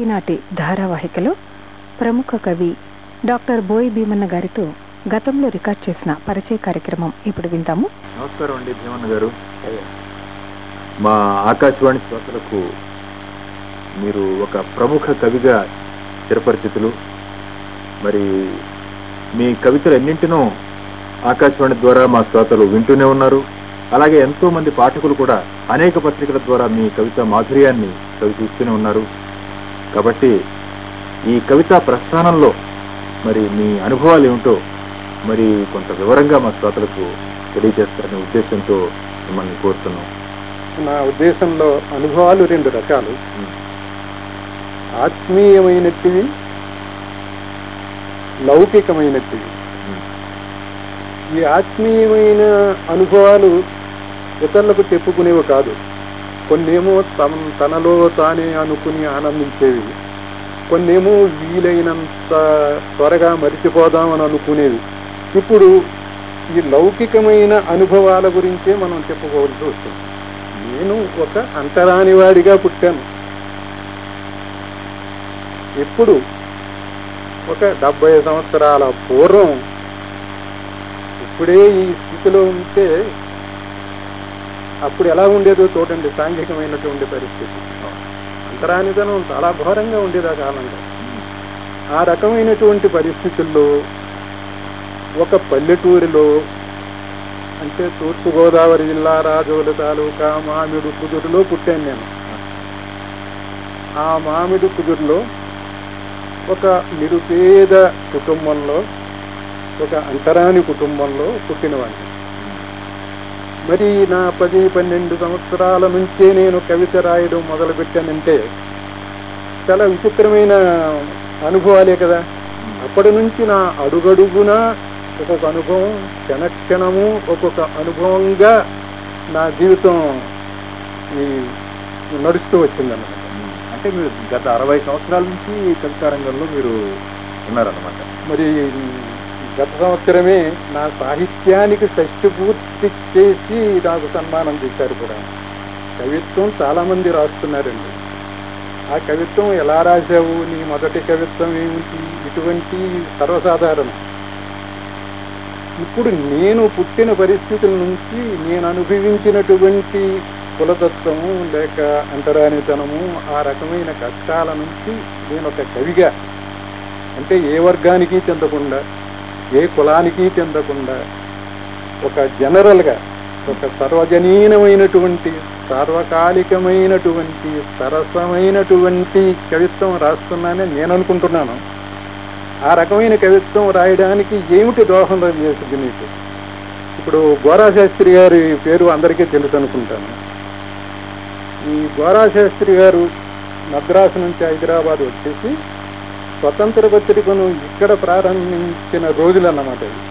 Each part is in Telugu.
ఈనాటి ధారావాహికలో ప్రముఖ కవి డాక్టర్ బోయి భీమన్న గారితో గతంలో రికార్డ్ చేసిన పరిచయ కార్యక్రమం ఇప్పుడు వింటాము నమస్కారం అండి భీమన్న గారు. మా ఆకాశవాణి శ్రోతలకు మీరు ఒక ప్రముఖ కవిగా చిరపరిచితులు మరి మీ కవితలు ఎన్నింటినో ఆకాశవాణి ద్వారా మా శ్రోతలు వింటూనే ఉన్నారు. అలాగే ఎంతో మంది పాఠకులు కూడా అనేక పత్రికల ద్వారా మీ కవిత మాధుర్యాన్ని చవి చూస్తూనే ఉన్నారు. కాబట్టి ఈ కవితా ప్రస్థానంలో మరి మీ అనుభవాలు ఏమిటో మరి కొంత వివరంగా మా శ్రోతలకు తెలియజేస్తారనే ఉద్దేశంతో మిమ్మల్ని కోరుతున్నాం. నా ఉద్దేశంలో అనుభవాలు రెండు రకాలు. ఆత్మీయమైనటివి లౌకికమైనటివి ఈ ఆత్మీయమైన అనుభవాలు ఇతరులకు చెప్పుకునేవి కాదు. కొన్నేమో తనలో తానే అనుకుని ఆనందించేవి. కొన్నేమో వీలైనంత త్వరగా మరిచిపోదామని అనుకునేవి. ఇప్పుడు ఈ లౌకికమైన అనుభవాల గురించే మనం చెప్పుకోవాల్సి వస్తుంది. నేను ఒక అంతరానివాడిగా పుట్టాను. ఎప్పుడు? ఒక డెబ్బై సంవత్సరాల పూర్వం. ఇప్పుడే ఈ స్థితిలో ఉంటే అప్పుడు ఎలా ఉండేదో చూడండి సాంఘికమైనటువంటి పరిస్థితి. అంతరానితనం చాలా ఘోరంగా ఉండేది ఆ కాలంలో. ఆ రకమైనటువంటి పరిస్థితుల్లో ఒక పల్లెటూరిలో అంటే తూర్పుగోదావరి జిల్లా రాజోలు తాలూకా మామిడి కుదురులో పుట్టాను నేను. ఆ మామిడి కుదురులో ఒక నిరుపేద కుటుంబంలో ఒక అంతరాని కుటుంబంలో పుట్టినవాడిని. మరి నా పది పన్నెండు సంవత్సరాల నుంచే నేను కవిత రాయడం మొదలు పెట్టానంటే చాలా విచిత్రమైన అనుభవాలే కదా. అప్పటి నుంచి నా అడుగడుగున ఒక్కొక్క అనుభవం క్షణక్షణము ఒక్కొక్క అనుభవంగా నా జీవితం ఈ నడుస్తూ వచ్చిందన్నమాట. అంటే మీరు గత అరవై సంవత్సరాల నుంచి కవితా రంగంలో మీరు ఉన్నారన్నమాట. మరి గత సంవత్సరమే నా సాహిత్యానికి షష్టి పూర్తి చేసి నాకు సన్మానం చేశారు కూడా. కవిత్వం చాలా మంది రాస్తున్నారండి. ఆ కవిత్వం ఎలా రాశావు? నీ మొదటి కవిత్వం ఏమిటి? ఇటువంటి సర్వసాధారణం. ఇప్పుడు నేను పుట్టిన పరిస్థితుల నుంచి నేను అనుభవించినటువంటి కులతత్వము లేక అంతరానితనము ఆ రకమైన కష్టాల నుంచి నేను ఒక కవిగా అంటే ఏ వర్గానికి చెందకుండా ఏ కులానికి చెందకుండా ఒక జనరల్గా ఒక సర్వజనీనమైనటువంటి సార్వకాలికమైనటువంటి సరసమైనటువంటి కవిత్వం రాస్తున్నానని నేను అనుకుంటున్నాను. ఆ రకమైన కవిత్వం రాయడానికి ఏమిటి దోహం చేసింది మీకు? ఇప్పుడు గోరా శాస్త్రి గారి పేరు అందరికీ తెలుసు అనుకుంటాను. ఈ గోరా శాస్త్రి గారు మద్రాసు నుంచి హైదరాబాద్ వచ్చేసి స్వతంత్ర పత్రికను ఇక్కడ ప్రారంభించిన రోజులన్నమాట ఇవి.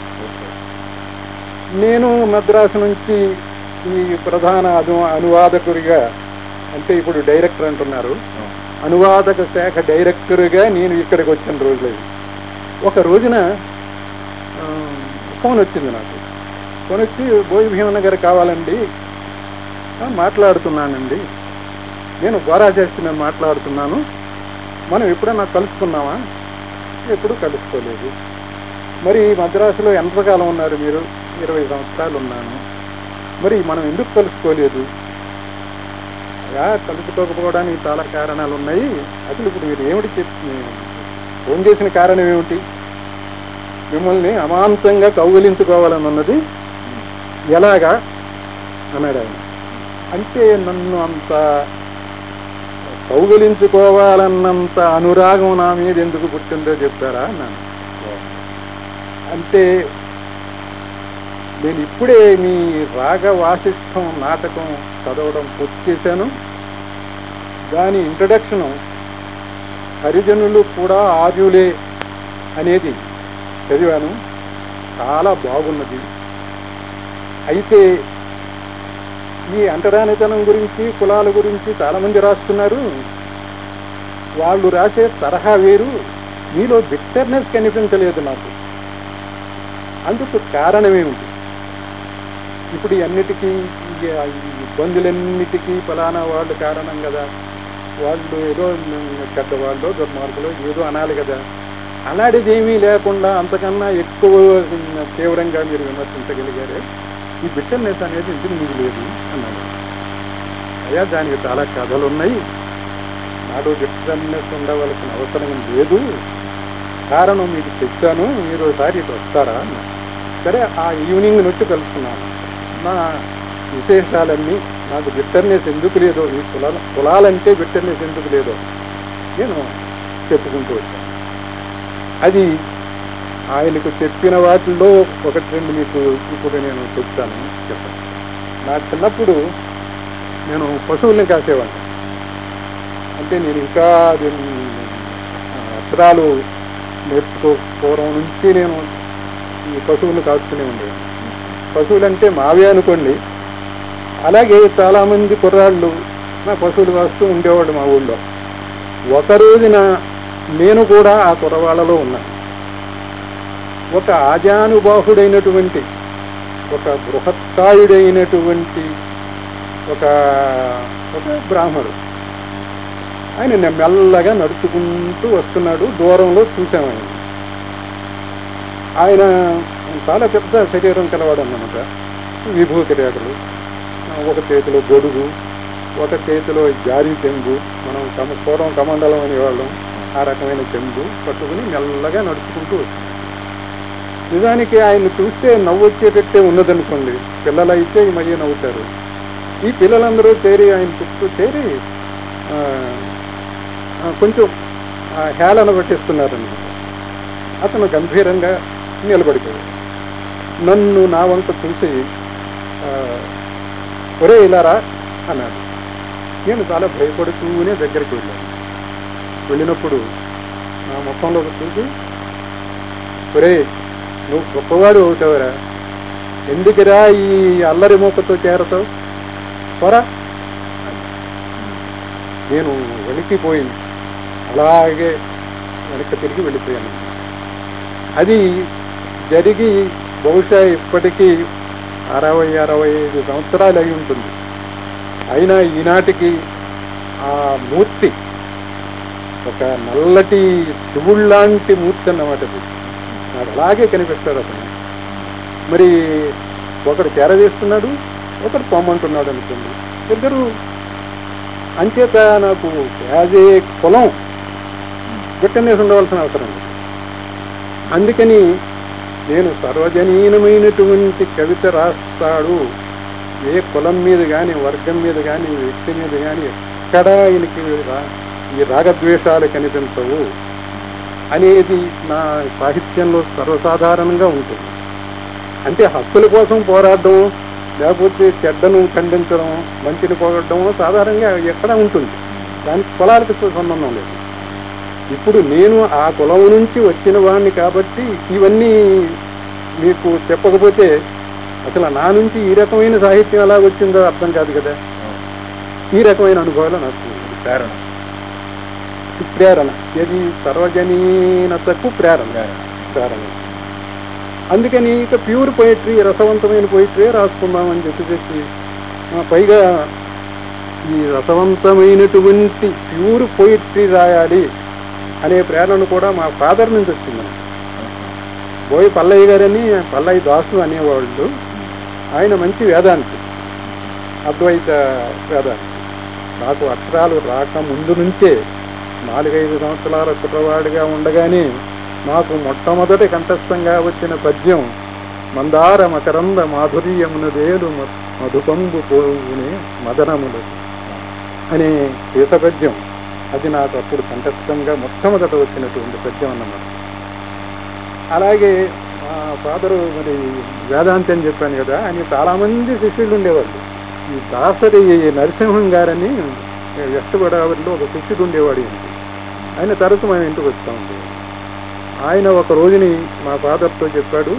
నేను మద్రాసు నుంచి ఈ ప్రధాన అను అనువాదకుడిగా అంటే ఇప్పుడు డైరెక్టర్ అంటున్నారు. అనువాదక శాఖ డైరెక్టర్గా నేను ఇక్కడికి వచ్చిన రోజులు. ఒక రోజున ఫోన్ వచ్చింది నాకు. ఫోన్ వచ్చి బోయి భీమన్న గారు కావాలండి. "ఆ, మాట్లాడుతున్నానండి. నేను గోరా చేసి నేను మాట్లాడుతున్నాను. మనం ఎప్పుడన్నా కలుసుకున్నామా? ఎప్పుడు కలుసుకోలేదు. మరి మద్రాసులో ఎంతకాలం ఉన్నారు మీరు? ఇరవై సంవత్సరాలు ఉన్నాను. మరి మనం ఎందుకు కలుసుకోలేదు? అలా కలుసుకోకపోవడానికి చాలా కారణాలు ఉన్నాయి. అసలు ఇప్పుడు మీరు ఏమిటి చెప్పి ఫోన్ చేసిన కారణం ఏమిటి? మిమ్మల్ని అమాంతంగా కౌగిలించుకోవాలని ఉన్నది? ఎలాగా? అన్నాడు ఆయన. అంటే నన్ను అంత కౌగలించుకోవాలన్నంత అనురాగం నా మీద ఎందుకు పుట్టిందో చెప్తారా అన్నాను. అంటే నేను ఇప్పుడే మీ రాగ వాసిష్టం నాటకం చదవడం పూర్తి చేశాను. దాని ఇంట్రడక్షను హరిజనులు కూడా ఆర్యులే అనేది చదివాను. చాలా బాగున్నది. అయితే ఈ అంటరానితనం గురించి కులాల గురించి చాలామంది రాస్తున్నారు. వాళ్ళు రాసే తరహా వేరు. మీలో బిట్టర్నెస్ కనిపించలేదు నాకు. అందుకు కారణమేమిటి? ఇప్పుడు అన్నిటికీ ఇబ్బందులన్నిటికీ ఫలానా వాళ్ళు కారణం కదా. వాళ్ళు ఏదో చెడ్డవాళ్ళు దుర్మార్గులు ఏదో అనాలి కదా. అలాంటిది ఏమీ లేకుండా అంతకన్నా ఎక్కువ తీవ్రంగా మీరు విమర్శించగలిగారే? ఈ బిట్టర్నెస్ అనేది ఇంటికి మీకు లేదు? అన్నాడు. అయ్యా దానికి చాలా కథలు ఉన్నాయి నాడు బిట్టర్నెస్ ఉండవలసిన అవసరం లేదు. కారణం మీకు చెప్పాను. మీరు ఒకసారి ఇటు వస్తారా? సరే ఆ ఈవినింగ్ నుంచి కలుసుకున్నాను. నా విశేషాలన్నీ నాకు బిట్టర్నెస్ ఎందుకు లేదో ఈ కులాల కులాలంటే బిట్టర్నెస్ ఎందుకు లేదో నేను చెప్పుకుంటూ వచ్చాను. అది ఆయనకు చెప్పిన వాటిల్లో ఒకటి రెండు మీకు ఇప్పుడు నేను చెప్తాను. చెప్పాను నా చిన్నప్పుడు నేను పశువుల్ని కాసేవాడిని. అంటే నేను ఇంకా అక్షరాలు నేర్చుకోకపోవడం నుంచి నేను ఈ పశువులను కాస్తూనే ఉండేవాడిని. పశువులు అంటే మావే అనుకోండి. అలాగే చాలామంది కుర్రాళ్ళు నా పశువులు కాస్తూ ఉండేవాడు మా ఊళ్ళో. ఒక రోజున నేను కూడా ఆ కుర్రవాళ్ళలో ఉన్నాను ఒక ఆజానుబాహుడైనటువంటి ఒక బృహత్కాయుడైనటువంటి ఒక ఒక బ్రాహ్మడు. ఆయన మెల్లగా నడుచుకుంటూ వస్తున్నాడు దూరంలో చూసామని ఆయన. చాలా పెద్ద శరీరం కలవాడు అన్నమాట విభూతి రేఖలు ఒక చేతిలో గొడుగు ఒక చేతిలో జారి చెంబు మనం కమ పూర్వం కమండలం అనేవాళ్ళం ఆ రకమైన చెంబు పట్టుకుని మెల్లగా నడుచుకుంటూ వచ్చాం నిజానికి ఆయన చూస్తే నవ్వు వచ్చేటట్టే ఉన్నదనుకోండి. పిల్లలు అయితే మధ్య నవ్వుతారు. ఈ పిల్లలందరూ చేరి ఆయన చుట్టూ చేరి కొంచెం హేళన పట్టిస్తున్నారన్నమాట. అతను గంభీరంగా నిలబడిపోయాడు. నన్ను నా వంక చూసి ఒరే ఇలారా అన్నాడు. నేను చాలా భయపడుతూనే దగ్గరికి వెళ్ళాను. వెళ్ళినప్పుడు నా ముఖంలో చూసి ఒరే నువ్వు గొప్పవాడు అవుతావురా. ఎందుకురా ఈ అల్లరి మూకతో చేరతావు? పోరా. నేను వెనక్కిపోయింది అలాగే వెనక్కి తిరిగి వెళ్ళిపోయాను. అది జరిగి బహుశా ఇప్పటికీ అరవై అరవై ఐదు సంవత్సరాలు అయి ఉంటుంది. అయినా ఈనాటికి ఆ మూర్తి ఒక నల్లటి శివుళ్ళాంటి మూర్తి అన్నమాట అది. నాకు అలాగే కనిపిస్తాడు అతను. మరి ఒకడు చేరవేస్తున్నాడు ఒకడు పొమ్మంటున్నాడు అనుకోండి. ఇద్దరు అంచేత నాకు యాజ్ ఏ కులం బిట్టనేసి ఉండవలసిన అవసరం అందుకని నేను సర్వజనీనమైనటువంటి కవిత రాస్తాడు. ఏ కులం మీద కానీ వర్గం మీద కానీ వ్యక్తి మీద కానీ ఎక్కడా ఆయనకి ఈ రాగద్వేషాలు కనిపించవు. అనేది నా సాహిత్యంలో సర్వసాధారణంగా ఉంటుంది. అంటే హక్కుల కోసం పోరాడడం లేకపోతే చెడ్డను ఖండించడం మంచిని పోగొట్టడం సాధారణంగా ఎక్కడ ఉంటుంది. దానికి కులాలకు సంబంధం లేదు. ఇప్పుడు నేను ఆ కులం నుంచి వచ్చిన వాడిని కాబట్టి ఇవన్నీ మీకు చెప్పకపోతే అసలు నా నుంచి ఈ రకమైన సాహిత్యం ఎలా వచ్చిందో అర్థం కాదు కదా. ఈ రకమైన అనుభవాలు నాకు ప్రేరణ ప్రేరణ. ఇది సర్వజనీనతకు ప్రేరణ. ప్రేరణ. అందుకని ఇక ప్యూర్ పోయిటరీ రసవంతమైన పోయిటరీ రాసుకుందామని చెప్పేసి పైగా ఈ రసవంతమైనటువంటి ప్యూర్ పోయిటరీ రాయాలి అనే ప్రేరణ కూడా మా ఫాదర్ నుంచి వచ్చింది. బోయి పల్లయ్య గారని పల్లయ్య దాసు అనేవాళ్ళు. ఆయన మంచి వేదాంతి. అద్వైత వేదాంతి. నాకు అక్షరాలు రాక ముందు నుంచే నాలుగైదు సంవత్సరాల కుర్రవాడిగా ఉండగానే నాకు మొట్టమొదటి కంఠస్థంగా వచ్చిన పద్యం మందార మకరంద మాధుర్యమునదేలు మ- మధుపంబు పోవునే మదనములు అనే సీత పద్యం. అది నాకు అప్పుడు కంఠస్థంగా మొట్టమొదట వచ్చినటువంటి పద్యం అన్నమాట. అలాగే మా ఫాదరు మరి వేదాంతి అని చెప్పాను కదా ఆయన చాలామంది శిష్యులు ఉండేవాళ్ళు. ఈ దాసరి నరసింహం గారని వెస్ట్ గోదావరిలో ఒక శిష్యుడు ఉండేవాడు ఆయన తరచు మన ఇంటికి వస్తూ ఉంది ఆయన ఒక రోజుని మా ఫాదర్తో చెప్పాడు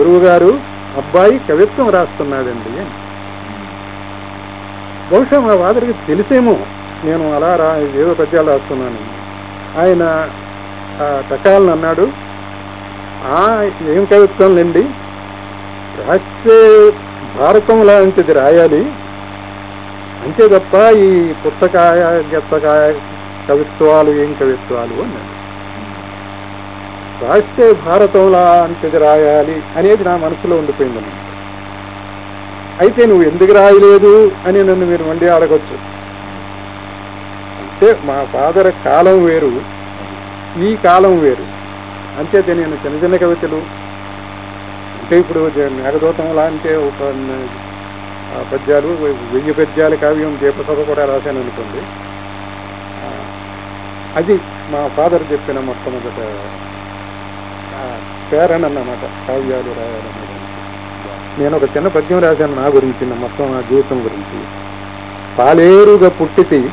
గురువుగారు అబ్బాయి కవిత్వం రాస్తున్నాడండి. అని. బహుశా మా ఫాదర్కి తెలిసేమో నేను అలా రా ఏదో పద్యాలు రాస్తున్నాను. ఆయన టకాలను అన్నాడు. ఏం కవిత్వం లేండి? రాస్తే భారతం లాంటిది రాయాలి. అంతే తప్ప ఈ పుస్తకాయ గెత్తకాయ కవిత్వాలు ఏం కవిత్వాలు అన్నాడు. రాస్తే భారతంలా అంతది రాయాలి అనేది నా మనసులో ఉండిపోయిందన్నమాట అయితే నువ్వు ఎందుకు రాయలేదు అని నన్ను మీరు మళ్ళీ అడగచ్చు. అంటే మా ఫాదర్ కాలం వేరు ఈ కాలం వేరు. అంచేతే నేను చిన్న చిన్న కవితలు అంటే ఇప్పుడు జ- మేఘదూతంలా అంటే ఒక పద్యాలు వెయ్యి పద్యాల కావ్యం దీపసభ కూడా రాశాను అనుకోండి. అది మా ఫాదర్ చెప్పిన మొట్టమొదట ఆ, ప్రేరణ అన్నమాట కావ్యాలు రాయాలన్నమాట. నేను ఒక చిన్న పద్యం రాశాను నా గురించి నా మొత్తం నా జీవితం గురించి. పాలేరుగా పుట్టితి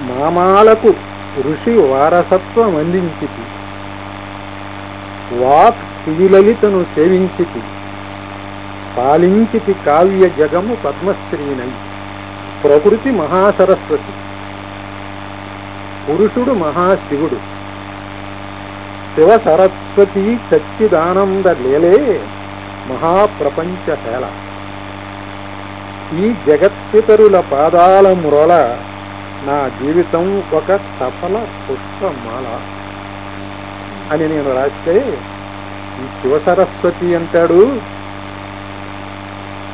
మామాలకు ఋషి వారసత్వం అందించితి. వాక్ శ్రీలలితను సేవించితి. పాలించితి కావ్య జగము పద్మశ్రీనై. ప్రకృతి మహాసరస్వతి. పురుషుడు మహాశివుడు. శివ సరస్వతి సచ్చిదానంద లేలే మహాప్రపంచ హేళ ఈ జగత్పితరుల పాదాల మురళ నా జీవితం ఒక సఫల పుష్పమాల. అని నేను రాస్తే ఈ శివ సరస్వతి అంటాడు.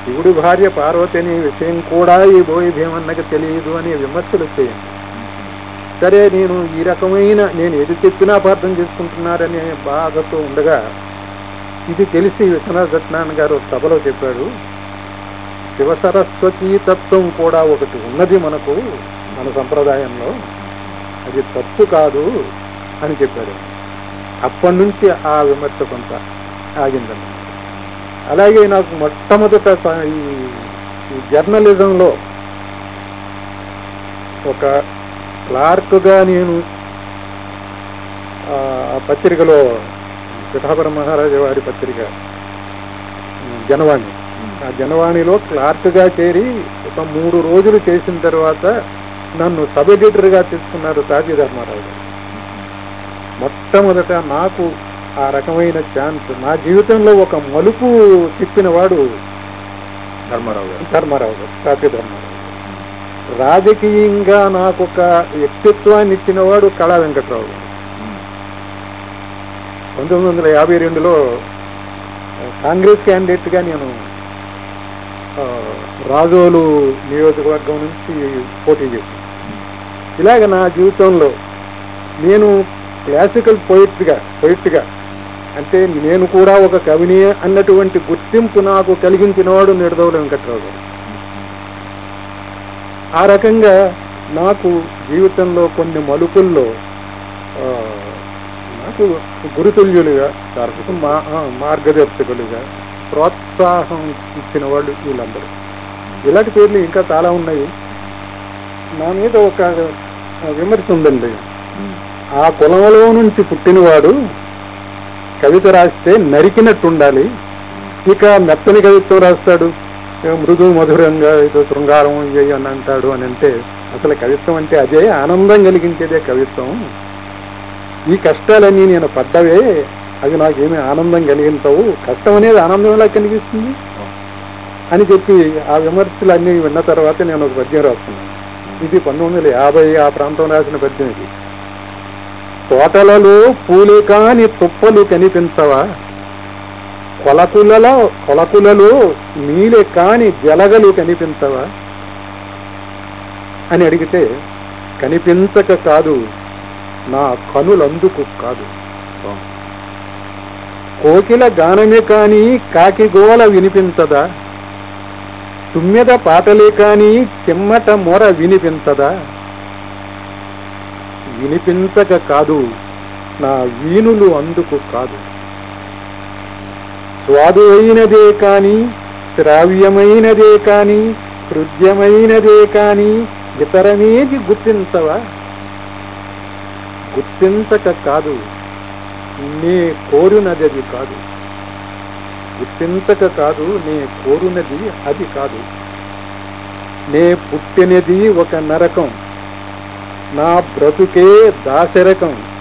శివుడి భార్య పార్వతి అనే విషయం కూడా ఈ బోయి భీమన్నకి తెలియదు అనే విమర్శలు చేయండి. సరే నేను ఈ రకమైన నేను ఏది చెప్పినా అపార్థం చేసుకుంటున్నారనే బాధతో ఉండగా ఇది తెలిసి విశ్వనాథ సత్యనారాయణ గారు సభలో చెప్పాడు శివసరస్వతి తత్వం కూడా ఒకటి ఉన్నది మనకు మన సంప్రదాయంలో. అది తప్పు కాదు అని చెప్పాడు. అప్పటి నుంచి ఆ విమర్శ కొంత ఆగిందన్నమాట. అలాగే నాకు మొట్టమొదట ఈ జర్నలిజంలో ఒక క్లార్క్గా నేను ఆ పత్రికలో పిఠాపురం మహారాజా వారి పత్రిక జనవాణి. ఆ జనవాణిలో క్లార్క్గా చేరి ఒక మూడు రోజులు చేసిన తర్వాత నన్ను సబ్ ఎడిటర్గా తీసుకున్నారు తాజీ ధర్మారావు గారు. మొట్టమొదట నాకు ఆ రకమైన ఛాన్స్ నా జీవితంలో ఒక మలుపు తిప్పినవాడు ధర్మారావు గారు. ధర్మారావు గారు తాజీ ధర్మారావు. రాజకీయంగా నాకు ఒక వ్యక్తిత్వాన్ని ఇచ్చినవాడు కళా వెంకట్రావు. గారు పంతొమ్మిది వందల యాభై రెండులో కాంగ్రెస్ క్యాండిడేట్గా నేను రాజోలు నియోజకవర్గం నుంచి పోటీ చేశాను. ఇలాగ నా జీవితంలో నేను క్లాసికల్ పోయిట్గా పోయిట్గా అంటే నేను కూడా ఒక కవిని అన్నటువంటి గుర్తింపు నాకు కలిగించినవాడు నిడదవుల వెంకట్రావు గారు. ఆ రకంగా నాకు జీవితంలో కొన్ని మలుపుల్లో నాకు గురుతుల్యులుగా మా మార్గదర్శకులుగా ప్రోత్సాహం ఇచ్చిన వాళ్ళు వీళ్ళందరూ. ఇలాంటి పేర్లు ఇంకా చాలా ఉన్నాయి. నా మీద ఒక విమర్శ ఉందండి. ఆ కులంలో నుంచి పుట్టినవాడు కవిత రాస్తే నరికినట్టు ఉండాలి ఇక మెత్తని కవిత్వం రాస్తాడు. మృదు మధురంగా ఏదో శృంగారం ఇయ్యి అని అంటాడు అని అంటే అసలు కవిత్వం అంటే అదే ఆనందం కలిగించేదే కవిత్వం. ఈ కష్టాలన్నీ నేను పడ్డవే అవి నాకేమీ ఆనందం కలిగించవు. కష్టం అనేది ఆనందం ఎలా కలిగిస్తుంది? అని చెప్పి ఆ విమర్శలు అన్నీ విన్న తర్వాత నేను ఒక పద్యం రాస్తున్నాను. ఇది పంతొమ్మిది వందల యాభై ఆ ప్రాంతం రాసిన పద్యం ఇది. తోటలలో పూలు కాని తుప్పలు కనిపించవా? కొలకులలో కొలకులలో నీలే కాని జలగలు కనిపించవా? అని అడిగితే కనిపించక కాదు నా కనులందుకు కాదు. కోకిల గానమే కాని కాకి గోల వినిపించదా? తుమ్మెద పాటలే కాని చెమ్మట మొర వినిపించదా? వినిపించక కాదు నా వీణులు అందుకు కాదు. స్వాదు అయినదే కాని శ్రావ్యమైనదే కాని హృద్యమైనదే కాని ఇతరమేది గుర్తించవా? గుర్తించక కాదు. నే కోరినది అది కాదు. గుర్తించక కాదు నే కోరునది అది కాదు. నే పుట్టినది ఒక నరకం. నా బ్రతుకే దాశరకం.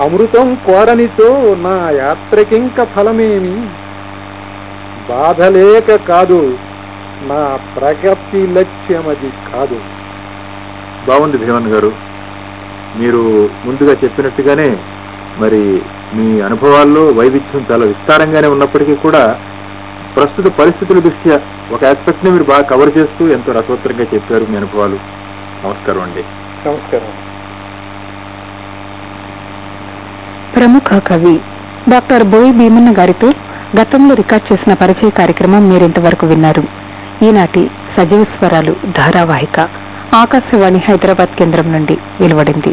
అమృతం కోరనితో నా యాత్రకింక ఫలమేమి? బాధలేక కాదు నా ప్రగతి లక్ష్యం అది కాదు. బాగుంది భీమన్ గారు. మీరు ముందుగా చెప్పినట్టుగానే మరి మీ అనుభవాల్లో వైవిధ్యం చాలా విస్తారంగానే ఉన్నప్పటికీ కూడా ప్రస్తుత పరిస్థితుల దృష్ట్యా ఒక ఆస్పెక్ట్ని మీరు బాగా కవర్ చేస్తూ ఎంతో రసవత్తరంగా చెప్పారు మీ అనుభవాలు. నమస్కారం అండి. నమస్కారం. ప్రముఖ కవి డాక్టర్ బోయి భీమన్న గారితో గతంలో రికార్డ్ చేసిన పరిచయ కార్యక్రమం మీరింతవరకు విన్నారు. ఈనాటి సజీవ స్వరాలు ధారావాహిక ఆకాశవాణి హైదరాబాద్ కేంద్రం నుండి వెలువడింది.